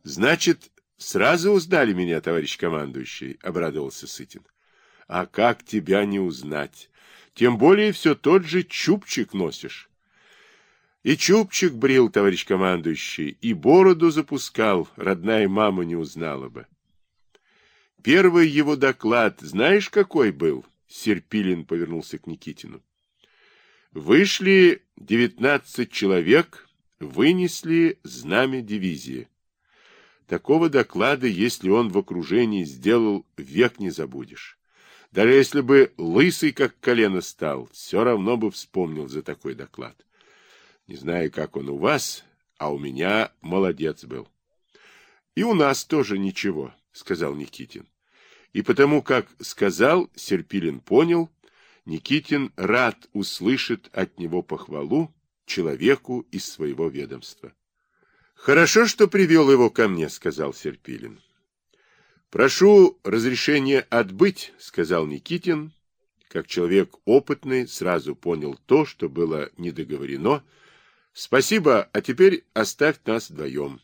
— Значит, сразу узнали меня, товарищ командующий, — обрадовался Сытин. — А как тебя не узнать? Тем более все тот же чубчик носишь. И чубчик брил, товарищ командующий, и бороду запускал, родная мама не узнала бы. Первый его доклад, знаешь, какой был? Серпилин повернулся к Никитину. Вышли девятнадцать человек, вынесли знамя дивизии. Такого доклада, если он в окружении сделал, век не забудешь. Даже если бы лысый как колено стал, все равно бы вспомнил за такой доклад. Не знаю, как он у вас, а у меня молодец был. И у нас тоже ничего, сказал Никитин. И потому, как сказал, Серпилин понял, Никитин рад услышит от него похвалу человеку из своего ведомства. Хорошо, что привел его ко мне, сказал Серпилин. Прошу разрешения отбыть, сказал Никитин, как человек опытный сразу понял то, что было недоговорено, Спасибо, а теперь оставь нас вдвоем.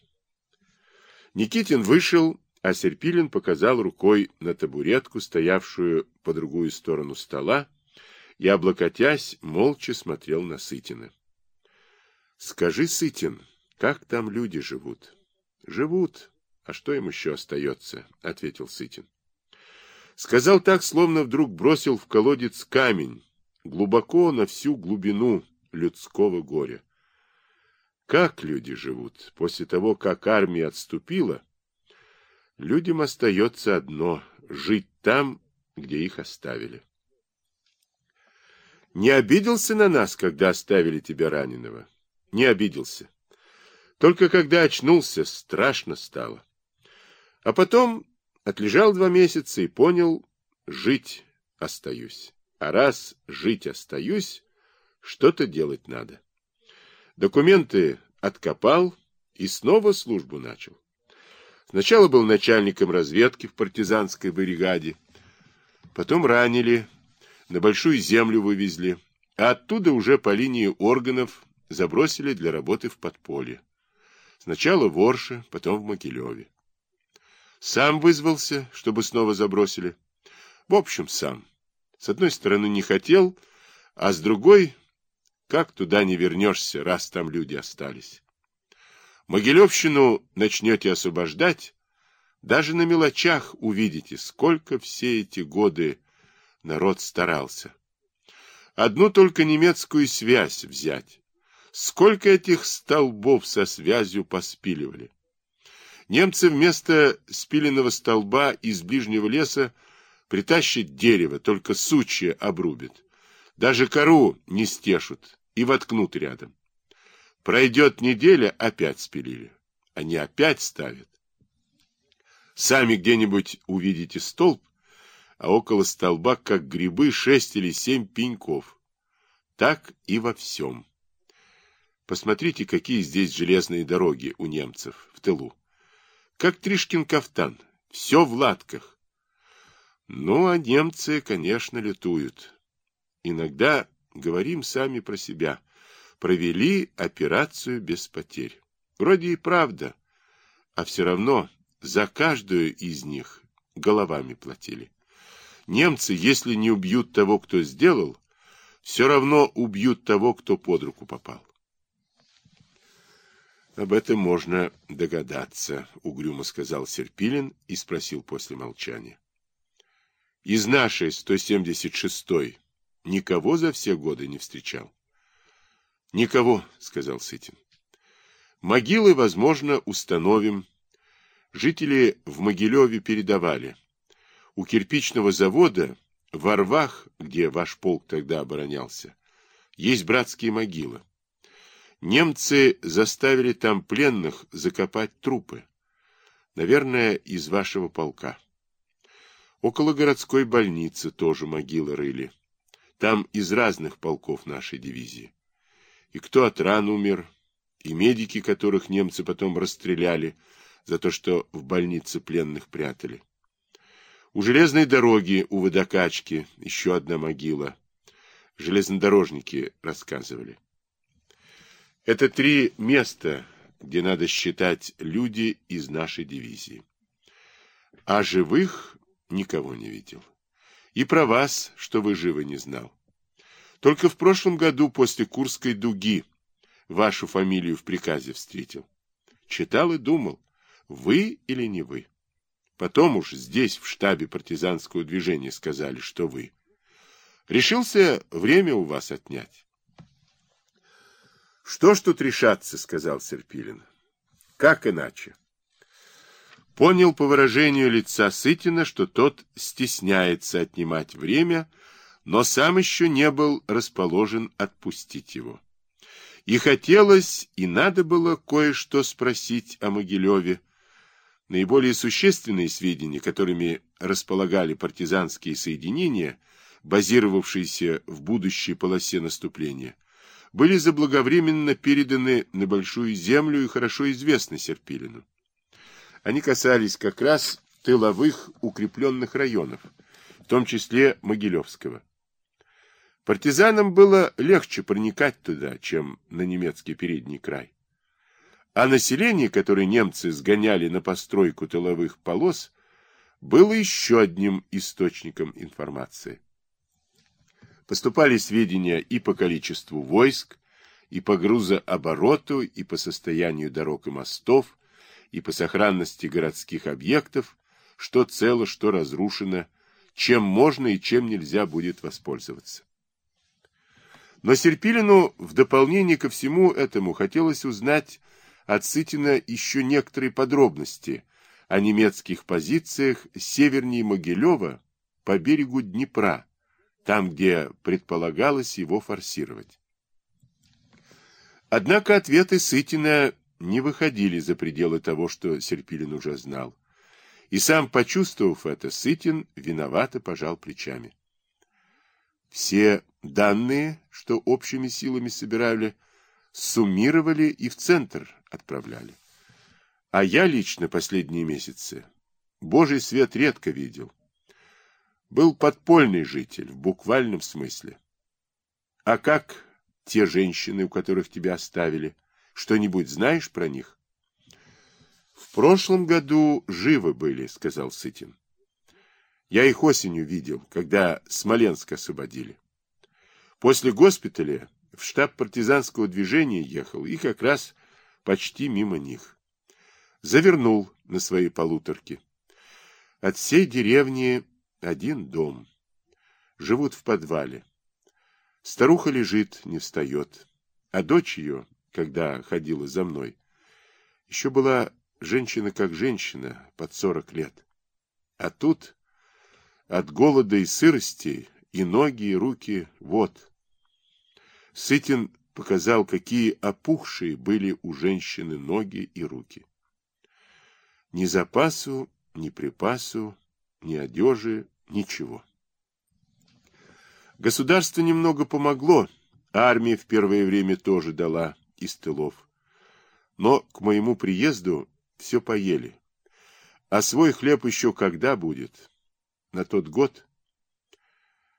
Никитин вышел, а Серпилин показал рукой на табуретку, стоявшую по другую сторону стола, и, облокотясь, молча смотрел на Сытина. — Скажи, Сытин, как там люди живут? — Живут. А что им еще остается? — ответил Сытин. Сказал так, словно вдруг бросил в колодец камень, глубоко на всю глубину людского горя. Как люди живут после того, как армия отступила? Людям остается одно — жить там, где их оставили. Не обиделся на нас, когда оставили тебя раненого? Не обиделся. Только когда очнулся, страшно стало. А потом отлежал два месяца и понял, жить остаюсь. А раз жить остаюсь, что-то делать надо. Документы откопал и снова службу начал. Сначала был начальником разведки в партизанской бригаде, потом ранили, на большую землю вывезли, а оттуда уже по линии органов забросили для работы в подполье. Сначала в Орше, потом в Могилеве. Сам вызвался, чтобы снова забросили. В общем, сам. С одной стороны не хотел, а с другой как туда не вернешься, раз там люди остались? Могилевщину начнете освобождать, даже на мелочах увидите, сколько все эти годы народ старался. Одну только немецкую связь взять. Сколько этих столбов со связью поспиливали. Немцы вместо спиленного столба из ближнего леса притащат дерево, только сучья обрубят. Даже кору не стешут и воткнут рядом. Пройдет неделя, опять спилили. Они опять ставят. Сами где-нибудь увидите столб, а около столба, как грибы, шесть или семь пеньков. Так и во всем. Посмотрите, какие здесь железные дороги у немцев в тылу. Как Тришкин кафтан, все в латках. Ну, а немцы, конечно, летуют. Иногда говорим сами про себя. Провели операцию без потерь. Вроде и правда, а все равно за каждую из них головами платили. Немцы, если не убьют того, кто сделал, все равно убьют того, кто под руку попал. Об этом можно догадаться, угрюмо сказал Серпилин и спросил после молчания. Из нашей 176-й никого за все годы не встречал? Никого, сказал Сытин. Могилы, возможно, установим. Жители в Могилеве передавали. У кирпичного завода в Орвах, где ваш полк тогда оборонялся, есть братские могилы. Немцы заставили там пленных закопать трупы. Наверное, из вашего полка. Около городской больницы тоже могилы рыли. Там из разных полков нашей дивизии. И кто от ран умер, и медики, которых немцы потом расстреляли за то, что в больнице пленных прятали. У железной дороги, у водокачки, еще одна могила. Железнодорожники рассказывали. Это три места, где надо считать люди из нашей дивизии. А живых никого не видел. И про вас, что вы живы, не знал. Только в прошлом году после Курской дуги вашу фамилию в приказе встретил. Читал и думал, вы или не вы. Потом уж здесь, в штабе партизанского движения, сказали, что вы. Решился время у вас отнять. Что ж тут решаться, сказал Серпилин. Как иначе? Понял по выражению лица Сытина, что тот стесняется отнимать время, но сам еще не был расположен отпустить его. И хотелось, и надо было кое-что спросить о Могилеве, Наиболее существенные сведения, которыми располагали партизанские соединения, базировавшиеся в будущей полосе наступления, были заблаговременно переданы на Большую Землю и хорошо известны Серпилину. Они касались как раз тыловых укрепленных районов, в том числе Могилевского. Партизанам было легче проникать туда, чем на немецкий передний край. А население, которое немцы сгоняли на постройку тыловых полос, было еще одним источником информации. Поступали сведения и по количеству войск, и по грузообороту, и по состоянию дорог и мостов, и по сохранности городских объектов, что цело, что разрушено, чем можно и чем нельзя будет воспользоваться. Но Серпилину в дополнение ко всему этому хотелось узнать от Сытина еще некоторые подробности о немецких позициях севернее Могилева по берегу Днепра, там, где предполагалось его форсировать. Однако ответы Сытина не выходили за пределы того, что Серпилин уже знал. И сам, почувствовав это, Сытин виновато пожал плечами. Все данные, что общими силами собирали, суммировали и в центр отправляли. А я лично последние месяцы Божий свет редко видел. Был подпольный житель в буквальном смысле. А как те женщины, у которых тебя оставили? Что-нибудь знаешь про них? В прошлом году живы были, сказал Сытин. Я их осенью видел, когда Смоленск освободили. После госпиталя в штаб партизанского движения ехал и как раз почти мимо них. Завернул на свои полуторки. От всей деревни один дом. Живут в подвале. Старуха лежит, не встает. А дочь ее, когда ходила за мной, еще была женщина как женщина, под сорок лет. А тут от голода и сырости и ноги, и руки, вот, Сытин показал, какие опухшие были у женщины ноги и руки. Ни запасу, ни припасу, ни одежи, ничего. Государство немного помогло, армия в первое время тоже дала из тылов. Но к моему приезду все поели. А свой хлеб еще когда будет? На тот год